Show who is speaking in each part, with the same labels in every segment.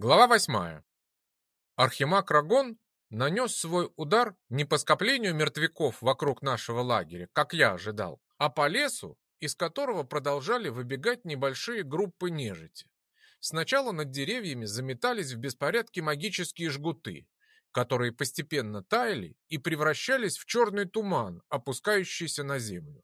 Speaker 1: Глава восьмая. Архимаг Рагон нанес свой удар не по скоплению мертвяков вокруг нашего лагеря, как я ожидал, а по лесу, из которого продолжали выбегать небольшие группы нежити. Сначала над деревьями заметались в беспорядке магические жгуты, которые постепенно таяли и превращались в черный туман, опускающийся на землю.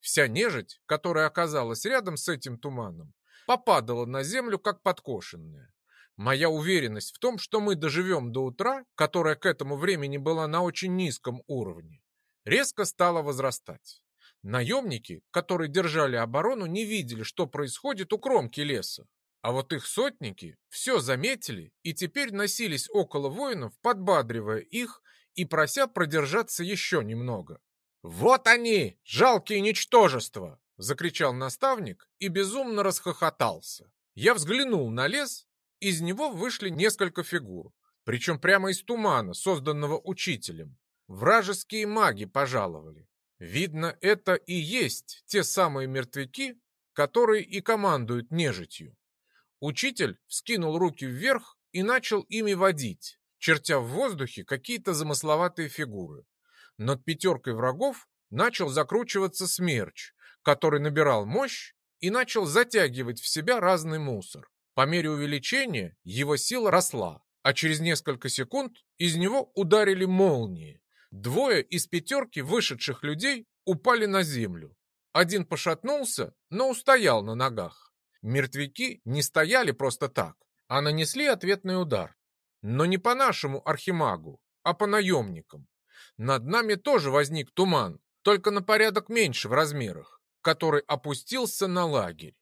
Speaker 1: Вся нежить, которая оказалась рядом с этим туманом, попадала на землю, как подкошенная. Моя уверенность в том, что мы доживем до утра, которая к этому времени была на очень низком уровне, резко стала возрастать. Наемники, которые держали оборону, не видели, что происходит у кромки леса. А вот их сотники все заметили и теперь носились около воинов, подбадривая их и прося продержаться еще немного. «Вот они, жалкие ничтожества!» — закричал наставник и безумно расхохотался. Я взглянул на лес из него вышли несколько фигур, причем прямо из тумана, созданного учителем. Вражеские маги пожаловали. Видно, это и есть те самые мертвяки, которые и командуют нежитью. Учитель вскинул руки вверх и начал ими водить, чертя в воздухе какие-то замысловатые фигуры. Над пятеркой врагов начал закручиваться смерч, который набирал мощь и начал затягивать в себя разный мусор. По мере увеличения его сила росла, а через несколько секунд из него ударили молнии. Двое из пятерки вышедших людей упали на землю. Один пошатнулся, но устоял на ногах. Мертвяки не стояли просто так, а нанесли ответный удар. Но не по нашему архимагу, а по наемникам. Над нами тоже возник туман, только на порядок меньше в размерах, который опустился на лагерь.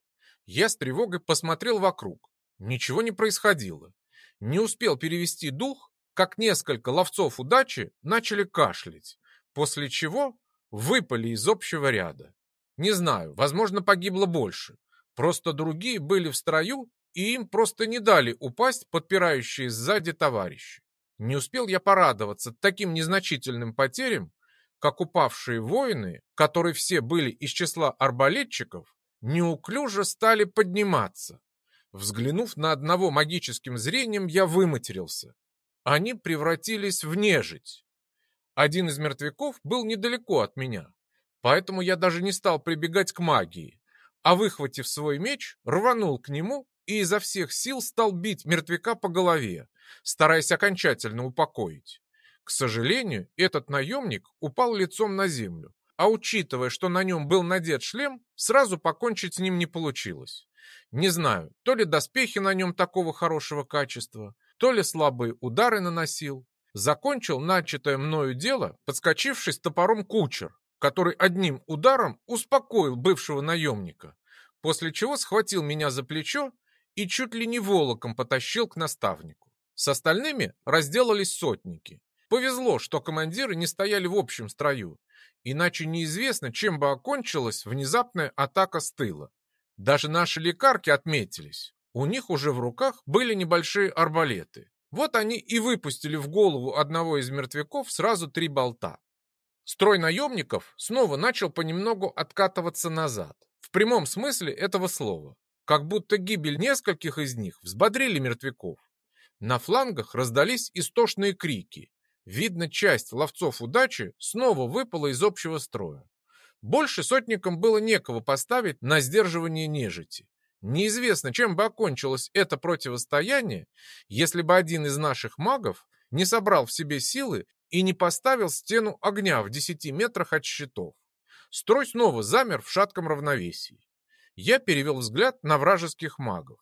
Speaker 1: Я с тревогой посмотрел вокруг. Ничего не происходило. Не успел перевести дух, как несколько ловцов удачи начали кашлять, после чего выпали из общего ряда. Не знаю, возможно, погибло больше. Просто другие были в строю, и им просто не дали упасть подпирающие сзади товарищи. Не успел я порадоваться таким незначительным потерям, как упавшие воины, которые все были из числа арбалетчиков, неуклюже стали подниматься. Взглянув на одного магическим зрением, я выматерился. Они превратились в нежить. Один из мертвяков был недалеко от меня, поэтому я даже не стал прибегать к магии, а, выхватив свой меч, рванул к нему и изо всех сил стал бить мертвяка по голове, стараясь окончательно упокоить. К сожалению, этот наемник упал лицом на землю, а учитывая, что на нем был надет шлем, сразу покончить с ним не получилось. Не знаю, то ли доспехи на нем такого хорошего качества, то ли слабые удары наносил. Закончил начатое мною дело, подскочивший с топором кучер, который одним ударом успокоил бывшего наемника, после чего схватил меня за плечо и чуть ли не волоком потащил к наставнику. С остальными разделались сотники. Повезло, что командиры не стояли в общем строю, иначе неизвестно, чем бы окончилась внезапная атака с тыла. Даже наши лекарки отметились. У них уже в руках были небольшие арбалеты. Вот они и выпустили в голову одного из мертвяков сразу три болта. Строй наемников снова начал понемногу откатываться назад. В прямом смысле этого слова. Как будто гибель нескольких из них взбодрили мертвяков. На флангах раздались истошные крики. Видно, часть ловцов удачи снова выпала из общего строя. Больше сотникам было некого поставить на сдерживание нежити. Неизвестно, чем бы окончилось это противостояние, если бы один из наших магов не собрал в себе силы и не поставил стену огня в десяти метрах от щитов. Строй снова замер в шатком равновесии. Я перевел взгляд на вражеских магов.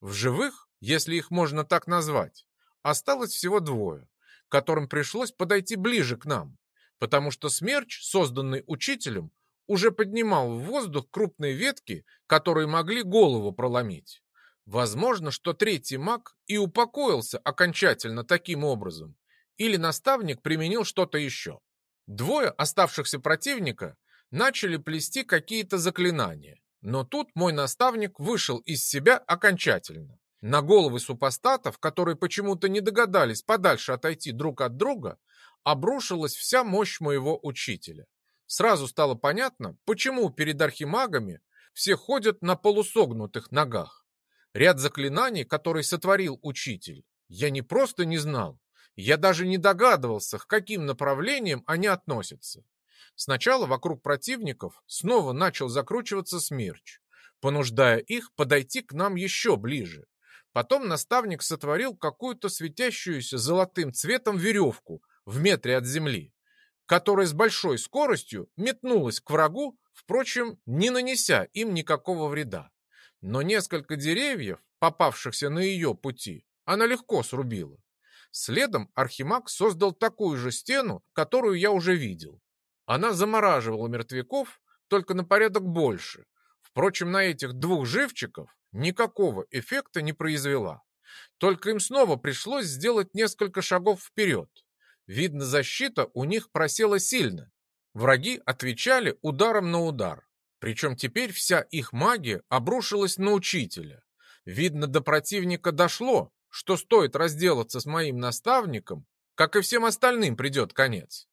Speaker 1: В живых, если их можно так назвать, осталось всего двое, которым пришлось подойти ближе к нам, потому что смерч, созданный учителем, уже поднимал в воздух крупные ветки, которые могли голову проломить. Возможно, что третий маг и упокоился окончательно таким образом, или наставник применил что-то еще. Двое оставшихся противника начали плести какие-то заклинания, но тут мой наставник вышел из себя окончательно. На головы супостатов, которые почему-то не догадались подальше отойти друг от друга, обрушилась вся мощь моего учителя. Сразу стало понятно, почему перед архимагами все ходят на полусогнутых ногах. Ряд заклинаний, который сотворил учитель, я не просто не знал, я даже не догадывался, к каким направлениям они относятся. Сначала вокруг противников снова начал закручиваться смерч, понуждая их подойти к нам еще ближе. Потом наставник сотворил какую-то светящуюся золотым цветом веревку в метре от земли, которая с большой скоростью метнулась к врагу, впрочем, не нанеся им никакого вреда. Но несколько деревьев, попавшихся на ее пути, она легко срубила. Следом Архимаг создал такую же стену, которую я уже видел. Она замораживала мертвяков только на порядок больше. Впрочем, на этих двух живчиков никакого эффекта не произвела. Только им снова пришлось сделать несколько шагов вперед. Видно, защита у них просела сильно. Враги отвечали ударом на удар. Причем теперь вся их магия обрушилась на учителя. Видно, до противника дошло, что стоит разделаться с моим наставником, как и всем остальным придет конец.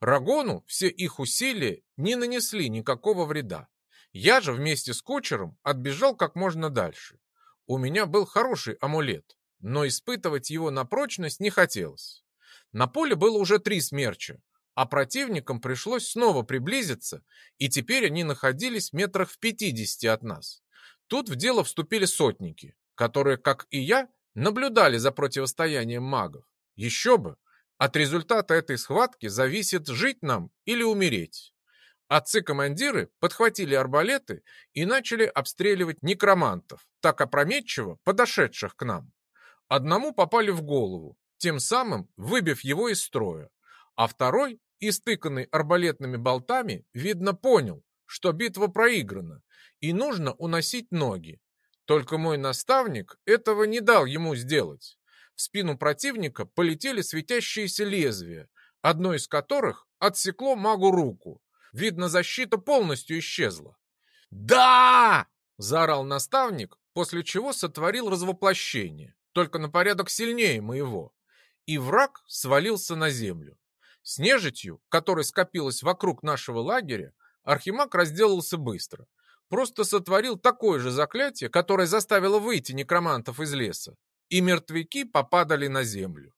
Speaker 1: Рагону все их усилия не нанесли никакого вреда. Я же вместе с кучером отбежал как можно дальше. У меня был хороший амулет, но испытывать его на прочность не хотелось. На поле было уже три смерча, а противникам пришлось снова приблизиться, и теперь они находились метрах в пятидесяти от нас. Тут в дело вступили сотники, которые, как и я, наблюдали за противостоянием магов. Еще бы! От результата этой схватки зависит жить нам или умереть. Отцы-командиры подхватили арбалеты и начали обстреливать некромантов, так опрометчиво подошедших к нам. Одному попали в голову, тем самым выбив его из строя, а второй, истыканный арбалетными болтами, видно понял, что битва проиграна и нужно уносить ноги. Только мой наставник этого не дал ему сделать. В спину противника полетели светящиеся лезвия, одно из которых отсекло магу руку. Видно, защита полностью исчезла. «Да!» — заорал наставник, после чего сотворил развоплощение, только на порядок сильнее моего. И враг свалился на землю. С нежитью, которая скопилась вокруг нашего лагеря, Архимаг разделался быстро. Просто сотворил такое же заклятие, которое заставило выйти некромантов из леса. И мертвяки попадали на землю.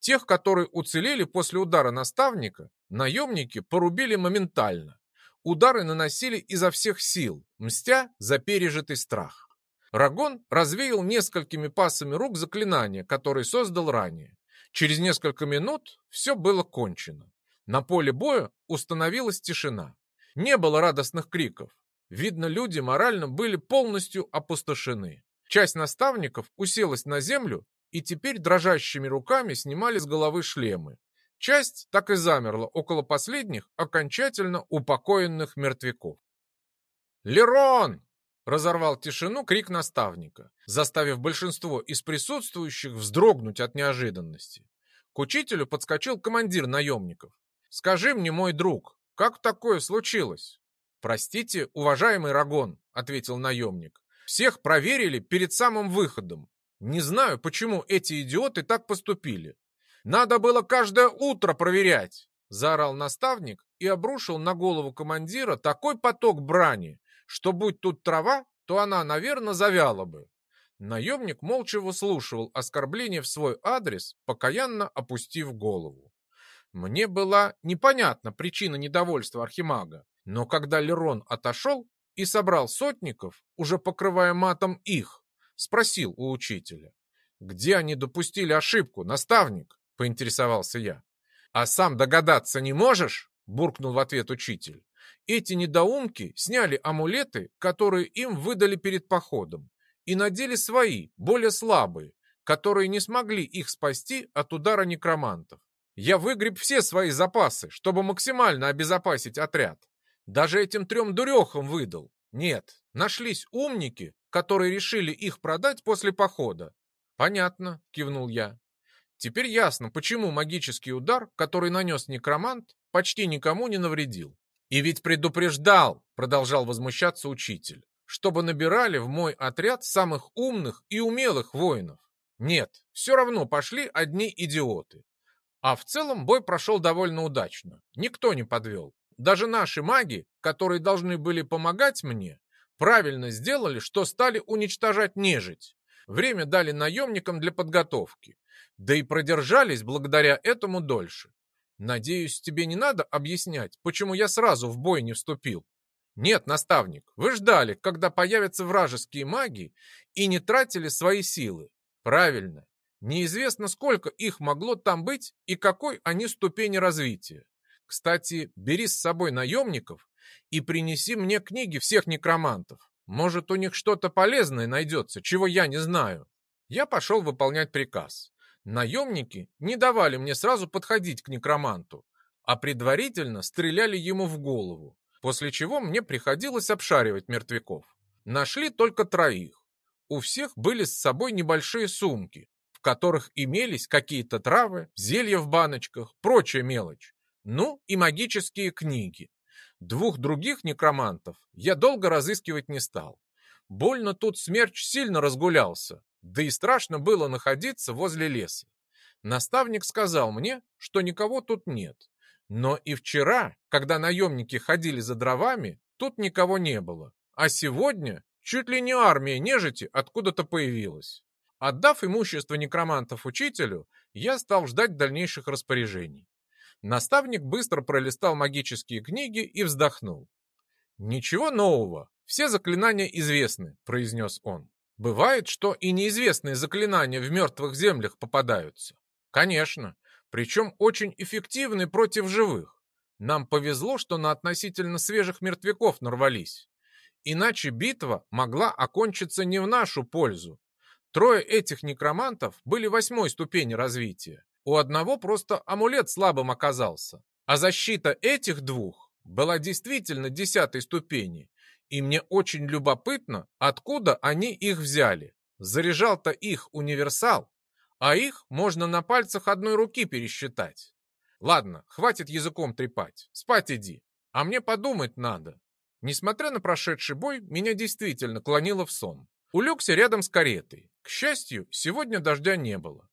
Speaker 1: Тех, которые уцелели после удара наставника, наемники порубили моментально. Удары наносили изо всех сил, мстя за пережитый страх. Рагон развеял несколькими пасами рук заклинание, которое создал ранее. Через несколько минут все было кончено. На поле боя установилась тишина. Не было радостных криков. Видно, люди морально были полностью опустошены. Часть наставников уселась на землю и теперь дрожащими руками снимали с головы шлемы. Часть так и замерла около последних окончательно упокоенных мертвяков. «Лерон!» — разорвал тишину крик наставника, заставив большинство из присутствующих вздрогнуть от неожиданности. К учителю подскочил командир наемников. «Скажи мне, мой друг, как такое случилось?» «Простите, уважаемый Рагон», — ответил наемник. «Всех проверили перед самым выходом. Не знаю, почему эти идиоты так поступили. Надо было каждое утро проверять, заорал наставник и обрушил на голову командира такой поток брани, что будь тут трава, то она, наверное, завяла бы. Наемник молча выслушивал оскорбление в свой адрес, покаянно опустив голову. Мне была непонятна причина недовольства Архимага, но когда Лерон отошел и собрал сотников, уже покрывая матом их, Спросил у учителя. «Где они допустили ошибку, наставник?» — поинтересовался я. «А сам догадаться не можешь?» — буркнул в ответ учитель. «Эти недоумки сняли амулеты, которые им выдали перед походом, и надели свои, более слабые, которые не смогли их спасти от удара некромантов. Я выгреб все свои запасы, чтобы максимально обезопасить отряд. Даже этим трем дурехам выдал. Нет, нашлись умники, которые решили их продать после похода. Понятно, кивнул я. Теперь ясно, почему магический удар, который нанес некромант, почти никому не навредил. И ведь предупреждал, продолжал возмущаться учитель, чтобы набирали в мой отряд самых умных и умелых воинов. Нет, все равно пошли одни идиоты. А в целом бой прошел довольно удачно. Никто не подвел. Даже наши маги, которые должны были помогать мне, правильно сделали, что стали уничтожать нежить. Время дали наемникам для подготовки. Да и продержались благодаря этому дольше. Надеюсь, тебе не надо объяснять, почему я сразу в бой не вступил. Нет, наставник, вы ждали, когда появятся вражеские маги и не тратили свои силы. Правильно. Неизвестно, сколько их могло там быть и какой они ступени развития. Кстати, бери с собой наемников и принеси мне книги всех некромантов. Может, у них что-то полезное найдется, чего я не знаю. Я пошел выполнять приказ. Наемники не давали мне сразу подходить к некроманту, а предварительно стреляли ему в голову, после чего мне приходилось обшаривать мертвяков. Нашли только троих. У всех были с собой небольшие сумки, в которых имелись какие-то травы, зелья в баночках, прочая мелочь. Ну и магические книги. Двух других некромантов я долго разыскивать не стал. Больно тут смерч сильно разгулялся, да и страшно было находиться возле леса. Наставник сказал мне, что никого тут нет. Но и вчера, когда наемники ходили за дровами, тут никого не было. А сегодня чуть ли не армия нежити откуда-то появилась. Отдав имущество некромантов учителю, я стал ждать дальнейших распоряжений. Наставник быстро пролистал магические книги и вздохнул. «Ничего нового, все заклинания известны», — произнес он. «Бывает, что и неизвестные заклинания в мертвых землях попадаются». «Конечно, причем очень эффективны против живых. Нам повезло, что на относительно свежих мертвяков нарвались. Иначе битва могла окончиться не в нашу пользу. Трое этих некромантов были восьмой ступени развития. У одного просто амулет слабым оказался. А защита этих двух была действительно десятой ступени. И мне очень любопытно, откуда они их взяли. Заряжал-то их универсал, а их можно на пальцах одной руки пересчитать. Ладно, хватит языком трепать, спать иди, а мне подумать надо. Несмотря на прошедший бой, меня действительно клонило в сон. Улегся рядом с каретой. К счастью, сегодня дождя не было.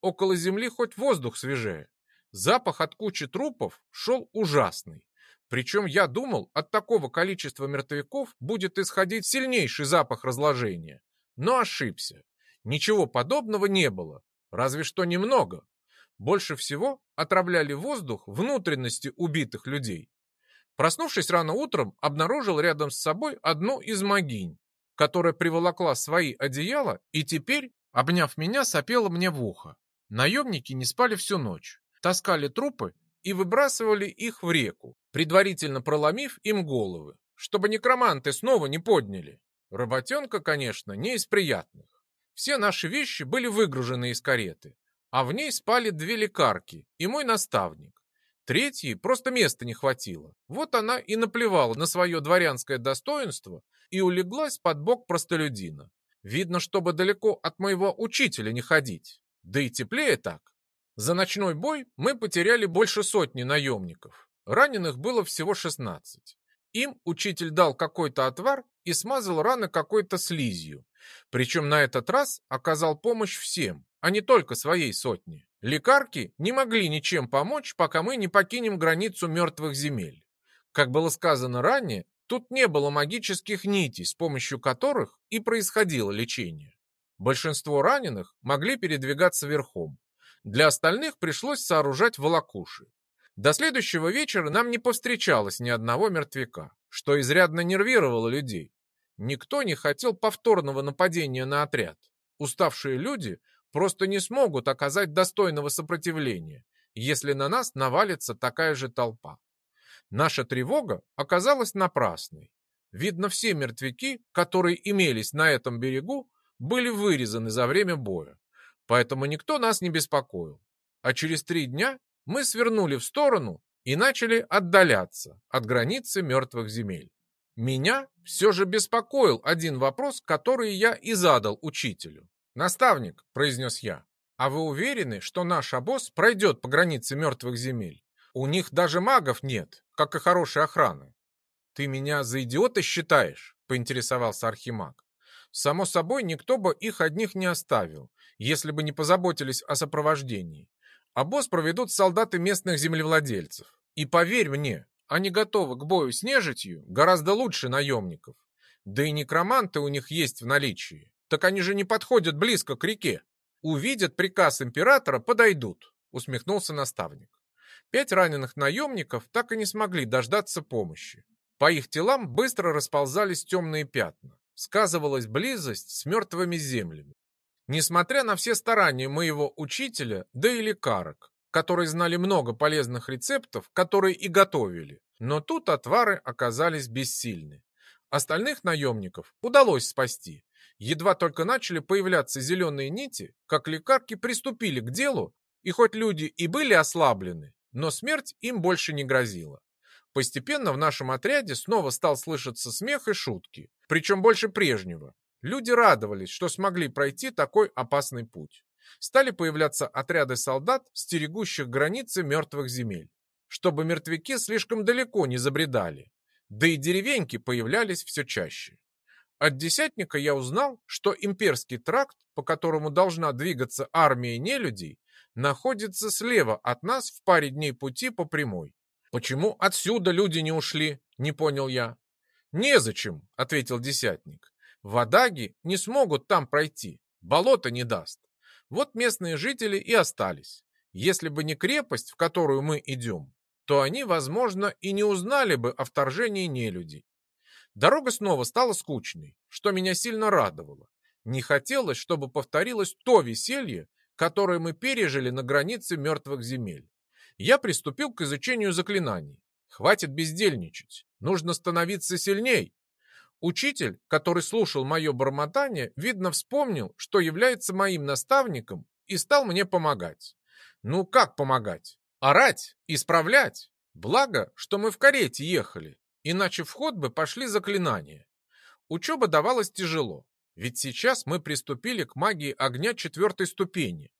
Speaker 1: Около земли хоть воздух свежее. Запах от кучи трупов шел ужасный. Причем я думал, от такого количества мертвяков будет исходить сильнейший запах разложения. Но ошибся. Ничего подобного не было. Разве что немного. Больше всего отравляли воздух внутренности убитых людей. Проснувшись рано утром, обнаружил рядом с собой одну из могинь, которая приволокла свои одеяла и теперь, обняв меня, сопела мне в ухо. Наемники не спали всю ночь, таскали трупы и выбрасывали их в реку, предварительно проломив им головы, чтобы некроманты снова не подняли. Работенка, конечно, не из приятных. Все наши вещи были выгружены из кареты, а в ней спали две лекарки и мой наставник. Третьей просто места не хватило. Вот она и наплевала на свое дворянское достоинство и улеглась под бок простолюдина. Видно, чтобы далеко от моего учителя не ходить. Да и теплее так. За ночной бой мы потеряли больше сотни наемников. Раненых было всего 16. Им учитель дал какой-то отвар и смазал раны какой-то слизью. Причем на этот раз оказал помощь всем, а не только своей сотне. Лекарки не могли ничем помочь, пока мы не покинем границу мертвых земель. Как было сказано ранее, тут не было магических нитей, с помощью которых и происходило лечение. Большинство раненых могли передвигаться верхом. Для остальных пришлось сооружать волокуши. До следующего вечера нам не повстречалось ни одного мертвяка, что изрядно нервировало людей. Никто не хотел повторного нападения на отряд. Уставшие люди просто не смогут оказать достойного сопротивления, если на нас навалится такая же толпа. Наша тревога оказалась напрасной. Видно, все мертвяки, которые имелись на этом берегу, были вырезаны за время боя, поэтому никто нас не беспокоил. А через три дня мы свернули в сторону и начали отдаляться от границы мертвых земель. Меня все же беспокоил один вопрос, который я и задал учителю. «Наставник», — произнес я, — «а вы уверены, что наш обоз пройдет по границе мертвых земель? У них даже магов нет, как и хорошей охраны». «Ты меня за идиота считаешь?» — поинтересовался Архимаг. Само собой, никто бы их одних не оставил, если бы не позаботились о сопровождении. А босс проведут солдаты местных землевладельцев. И поверь мне, они готовы к бою с нежитью гораздо лучше наемников. Да и некроманты у них есть в наличии. Так они же не подходят близко к реке. Увидят приказ императора, подойдут, усмехнулся наставник. Пять раненых наемников так и не смогли дождаться помощи. По их телам быстро расползались темные пятна. Сказывалась близость с мертвыми землями. Несмотря на все старания моего учителя, да и лекарок, которые знали много полезных рецептов, которые и готовили, но тут отвары оказались бессильны. Остальных наемников удалось спасти. Едва только начали появляться зеленые нити, как лекарки приступили к делу, и хоть люди и были ослаблены, но смерть им больше не грозила. Постепенно в нашем отряде снова стал слышаться смех и шутки, причем больше прежнего. Люди радовались, что смогли пройти такой опасный путь. Стали появляться отряды солдат, стерегущих границы мертвых земель, чтобы мертвяки слишком далеко не забредали. Да и деревеньки появлялись все чаще. От десятника я узнал, что имперский тракт, по которому должна двигаться армия нелюдей, находится слева от нас в паре дней пути по прямой. Почему отсюда люди не ушли, не понял я. Незачем, ответил десятник. Водаги не смогут там пройти, болото не даст. Вот местные жители и остались. Если бы не крепость, в которую мы идем, то они, возможно, и не узнали бы о вторжении нелюдей. Дорога снова стала скучной, что меня сильно радовало. Не хотелось, чтобы повторилось то веселье, которое мы пережили на границе мертвых земель. Я приступил к изучению заклинаний. Хватит бездельничать, нужно становиться сильней. Учитель, который слушал мое бормотание, видно вспомнил, что является моим наставником и стал мне помогать. Ну как помогать? Орать, исправлять. Благо, что мы в карете ехали, иначе в ход бы пошли заклинания. Учеба давалась тяжело, ведь сейчас мы приступили к магии огня четвертой ступени,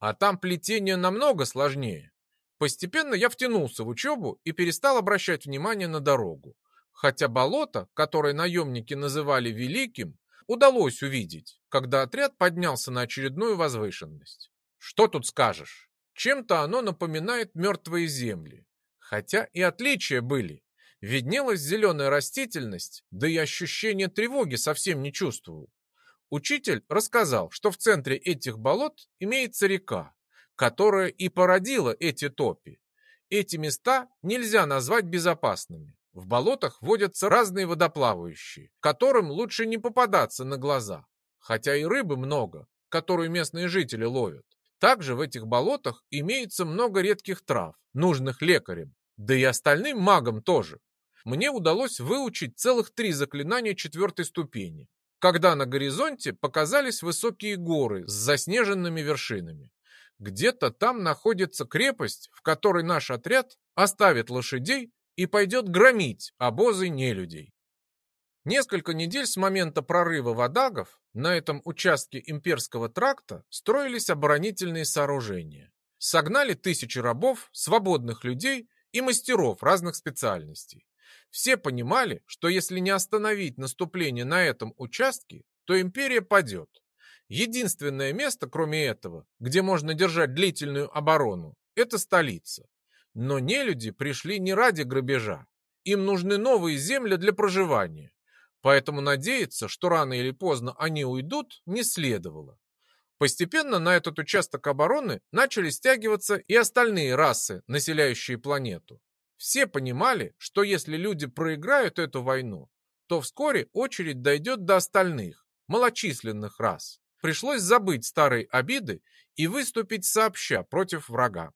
Speaker 1: а там плетение намного сложнее. Постепенно я втянулся в учебу и перестал обращать внимание на дорогу хотя болото, которое наемники называли Великим, удалось увидеть, когда отряд поднялся на очередную возвышенность. Что тут скажешь? Чем-то оно напоминает мертвые земли. Хотя и отличия были. Виднелась зеленая растительность, да и ощущение тревоги совсем не чувствовал. Учитель рассказал, что в центре этих болот имеется река, которая и породила эти топи. Эти места нельзя назвать безопасными. В болотах водятся разные водоплавающие, которым лучше не попадаться на глаза, хотя и рыбы много, которую местные жители ловят. Также в этих болотах имеется много редких трав, нужных лекарям, да и остальным магам тоже. Мне удалось выучить целых три заклинания четвертой ступени, когда на горизонте показались высокие горы с заснеженными вершинами. Где-то там находится крепость, в которой наш отряд оставит лошадей и пойдет громить обозы нелюдей. Несколько недель с момента прорыва водагов на этом участке имперского тракта строились оборонительные сооружения. Согнали тысячи рабов, свободных людей и мастеров разных специальностей. Все понимали, что если не остановить наступление на этом участке, то империя падет. Единственное место, кроме этого, где можно держать длительную оборону, это столица. Но нелюди пришли не ради грабежа. Им нужны новые земли для проживания. Поэтому надеяться, что рано или поздно они уйдут, не следовало. Постепенно на этот участок обороны начали стягиваться и остальные расы, населяющие планету. Все понимали, что если люди проиграют эту войну, то вскоре очередь дойдет до остальных, малочисленных рас. Пришлось забыть старые обиды и выступить сообща против врага.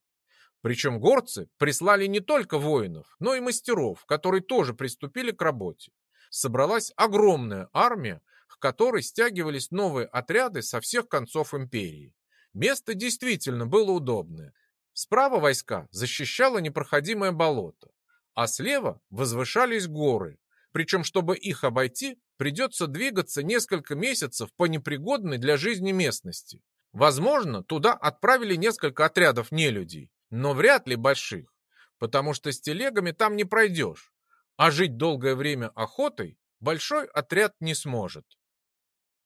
Speaker 1: Причем горцы прислали не только воинов, но и мастеров, которые тоже приступили к работе. Собралась огромная армия, к которой стягивались новые отряды со всех концов империи. Место действительно было удобное. Справа войска защищало непроходимое болото, а слева возвышались горы. Причем, чтобы их обойти, придется двигаться несколько месяцев по непригодной для жизни местности. Возможно, туда отправили несколько отрядов нелюдей, но вряд ли больших, потому что с телегами там не пройдешь, а жить долгое время охотой большой отряд не сможет.